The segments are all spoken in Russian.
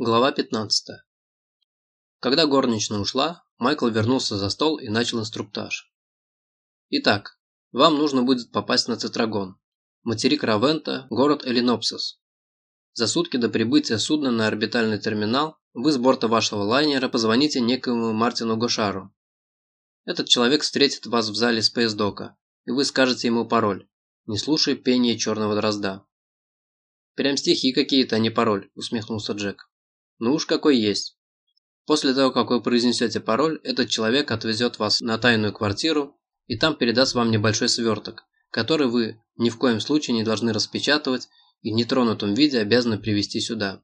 Глава 15. Когда горничная ушла, Майкл вернулся за стол и начал инструктаж. Итак, вам нужно будет попасть на Цетрагон, материк Равента, город Элинопсис. За сутки до прибытия судна на орбитальный терминал вы с борта вашего лайнера позвоните некоему Мартину Гошару. Этот человек встретит вас в зале спейсдока, и вы скажете ему пароль, не слушая пение черного дрозда. «Прям стихи какие-то, а не пароль», – усмехнулся Джек. Ну уж какой есть. После того, как вы произнесете пароль, этот человек отвезет вас на тайную квартиру и там передаст вам небольшой сверток, который вы ни в коем случае не должны распечатывать и в нетронутом виде обязаны привезти сюда.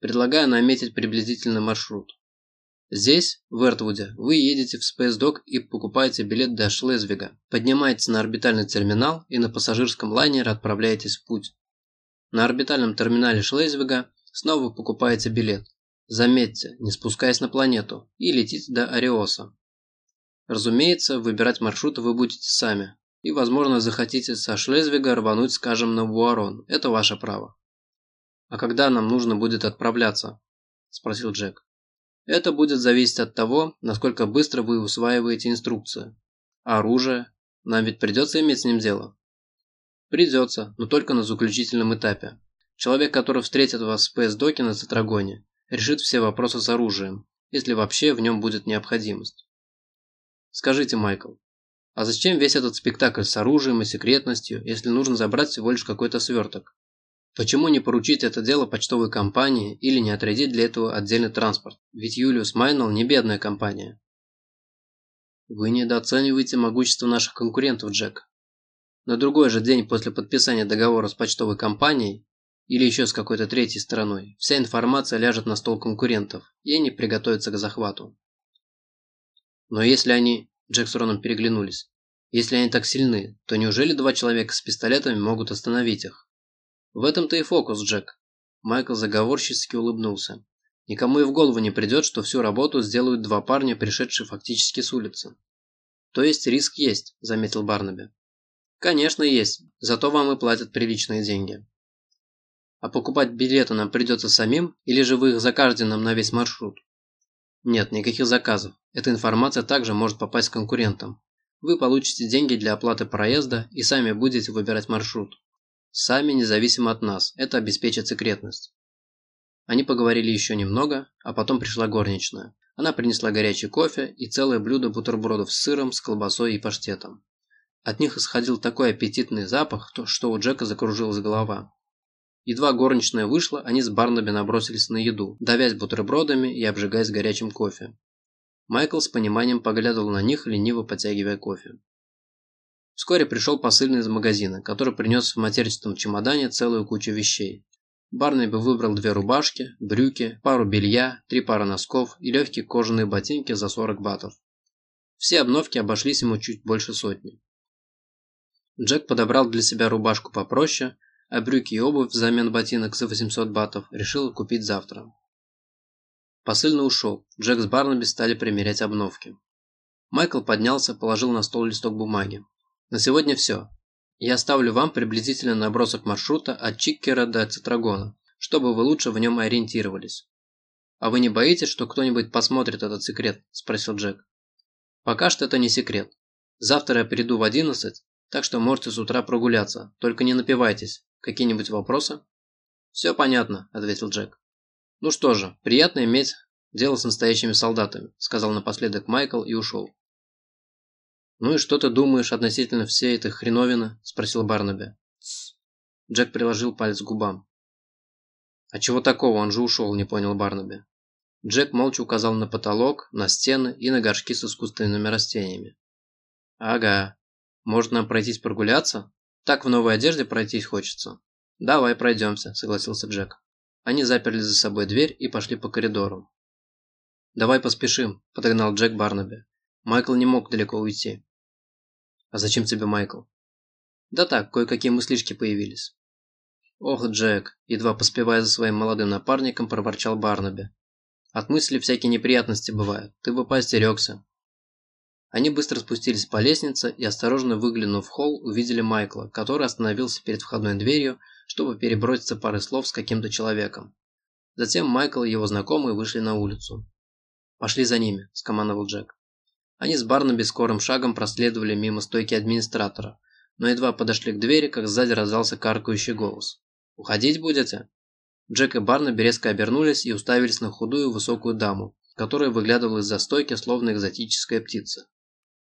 Предлагаю наметить приблизительный маршрут. Здесь, в Эртвуде, вы едете в Спейсдок и покупаете билет до Шлезвига, поднимаетесь на орбитальный терминал и на пассажирском лайнере отправляетесь в путь. На орбитальном терминале Шлезвига Снова покупаете билет. Заметьте, не спускаясь на планету, и летите до Ариоса. Разумеется, выбирать маршруты вы будете сами. И, возможно, захотите со Шлезвига рвануть, скажем, на Буарон. Это ваше право. «А когда нам нужно будет отправляться?» – спросил Джек. «Это будет зависеть от того, насколько быстро вы усваиваете инструкцию. А оружие? Нам ведь придется иметь с ним дело?» «Придется, но только на заключительном этапе. Человек, который встретит вас в ПС-доке на Цитрагоне, решит все вопросы с оружием, если вообще в нем будет необходимость. Скажите, Майкл, а зачем весь этот спектакль с оружием и секретностью, если нужно забрать всего лишь какой-то сверток? Почему не поручить это дело почтовой компании или не отрядить для этого отдельный транспорт? Ведь Юлиус Майнл не бедная компания. Вы недооцениваете могущество наших конкурентов, Джек. На другой же день после подписания договора с почтовой компанией или еще с какой-то третьей стороной, вся информация ляжет на стол конкурентов, и они приготовятся к захвату. Но если они, Джек с Роном переглянулись, если они так сильны, то неужели два человека с пистолетами могут остановить их? В этом-то и фокус, Джек. Майкл заговорчески улыбнулся. Никому и в голову не придет, что всю работу сделают два парня, пришедшие фактически с улицы. То есть риск есть, заметил Барнаби. Конечно есть, зато вам и платят приличные деньги. А покупать билеты нам придется самим, или же вы их закажете нам на весь маршрут? Нет, никаких заказов. Эта информация также может попасть конкурентам. Вы получите деньги для оплаты проезда и сами будете выбирать маршрут. Сами, независимо от нас. Это обеспечит секретность. Они поговорили еще немного, а потом пришла горничная. Она принесла горячий кофе и целое блюдо бутербродов с сыром, с колбасой и паштетом. От них исходил такой аппетитный запах, что у Джека закружилась голова. Едва горничная вышла, они с Барнаби набросились на еду, давясь бутербродами и обжигаясь горячим кофе. Майкл с пониманием поглядывал на них, лениво потягивая кофе. Вскоре пришел посыльный из магазина, который принес в матерчатом чемодане целую кучу вещей. Барнаби выбрал две рубашки, брюки, пару белья, три пары носков и легкие кожаные ботинки за 40 батов. Все обновки обошлись ему чуть больше сотни. Джек подобрал для себя рубашку попроще, а брюки и обувь взамен ботинок за 800 батов решил купить завтра. Посыльный ушел, Джек с Барнаби стали примерять обновки. Майкл поднялся, положил на стол листок бумаги. «На сегодня все. Я оставлю вам приблизительно набросок маршрута от Чиккера до Цитрагона, чтобы вы лучше в нем ориентировались». «А вы не боитесь, что кто-нибудь посмотрит этот секрет?» – спросил Джек. «Пока что это не секрет. Завтра я приду в 11, так что можете с утра прогуляться, только не напивайтесь. Какие-нибудь вопросы? Все понятно, ответил Джек. Ну что же, приятно иметь дело с настоящими солдатами, сказал напоследок Майкл и ушел. «Ну и что ты думаешь относительно всей этой хреновины?» – спросил Барнаби. Джек приложил палец к губам. «А чего такого? Он же ушел», – не понял Барнаби. Джек молча указал на потолок, на стены и на горшки с искусственными растениями. «Ага. Может нам пройтись прогуляться?» Так в новой одежде пройтись хочется. Давай пройдемся, согласился Джек. Они заперли за собой дверь и пошли по коридору. «Давай поспешим», – подогнал Джек Барнаби. Майкл не мог далеко уйти. «А зачем тебе Майкл?» «Да так, кое-какие мыслишки появились». «Ох, Джек», – едва поспевая за своим молодым напарником, проворчал Барнаби. «От мысли всякие неприятности бывают. Ты бы поостерегся. Они быстро спустились по лестнице и, осторожно выглянув в холл, увидели Майкла, который остановился перед входной дверью, чтобы переброситься парой слов с каким-то человеком. Затем Майкл и его знакомые вышли на улицу. «Пошли за ними», – скомандовал Джек. Они с Барнаби скорым шагом проследовали мимо стойки администратора, но едва подошли к двери, как сзади раздался каркающий голос. «Уходить будете?» Джек и Барнаби резко обернулись и уставились на худую высокую даму, которая выглядывала из-за стойки, словно экзотическая птица.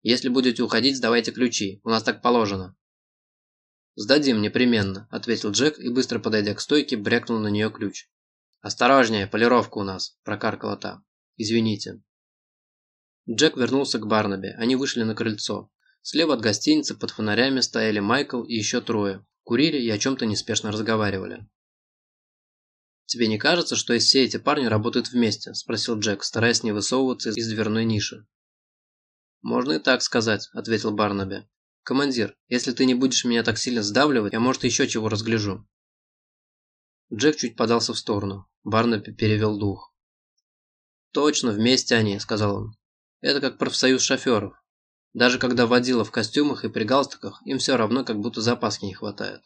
«Если будете уходить, сдавайте ключи, у нас так положено». «Сдадим непременно», – ответил Джек и, быстро подойдя к стойке, брякнул на нее ключ. «Осторожнее, полировка у нас», – прокаркала та. «Извините». Джек вернулся к Барнаби, они вышли на крыльцо. Слева от гостиницы под фонарями стояли Майкл и еще трое. Курили и о чем-то неспешно разговаривали. «Тебе не кажется, что все эти парни работают вместе?» – спросил Джек, стараясь не высовываться из дверной ниши. «Можно и так сказать», – ответил Барнаби. «Командир, если ты не будешь меня так сильно сдавливать, я, может, еще чего разгляжу». Джек чуть подался в сторону. Барнаби перевел дух. «Точно, вместе они», – сказал он. «Это как профсоюз шоферов. Даже когда водила в костюмах и при галстуках, им все равно, как будто запаски не хватает».